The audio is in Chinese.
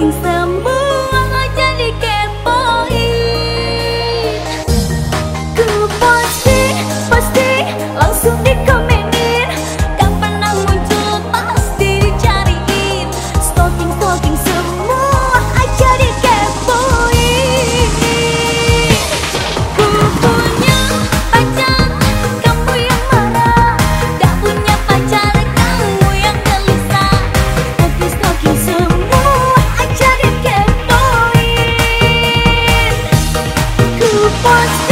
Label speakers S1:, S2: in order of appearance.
S1: inside What's